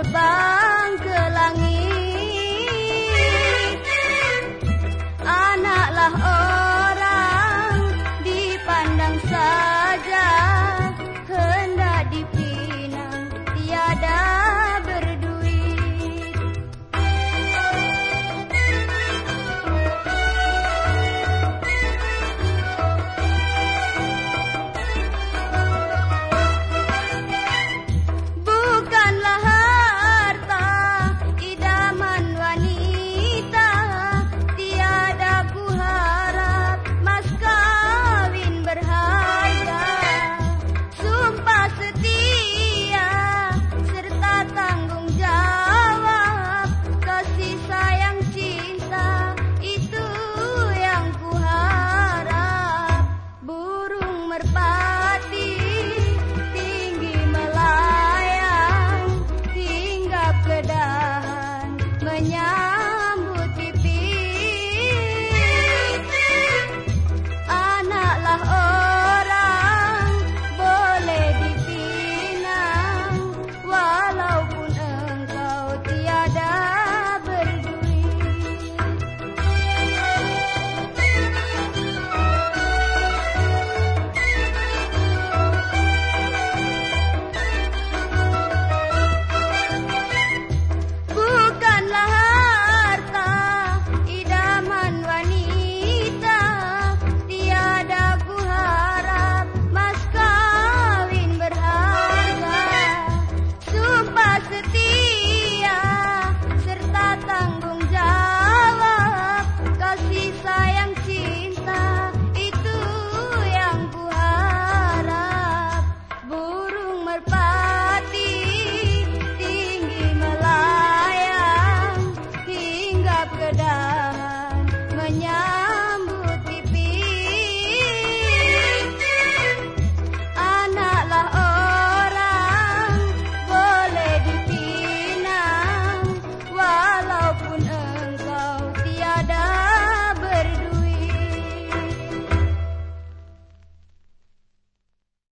about menyambut pipi. Anaklah abgedacht.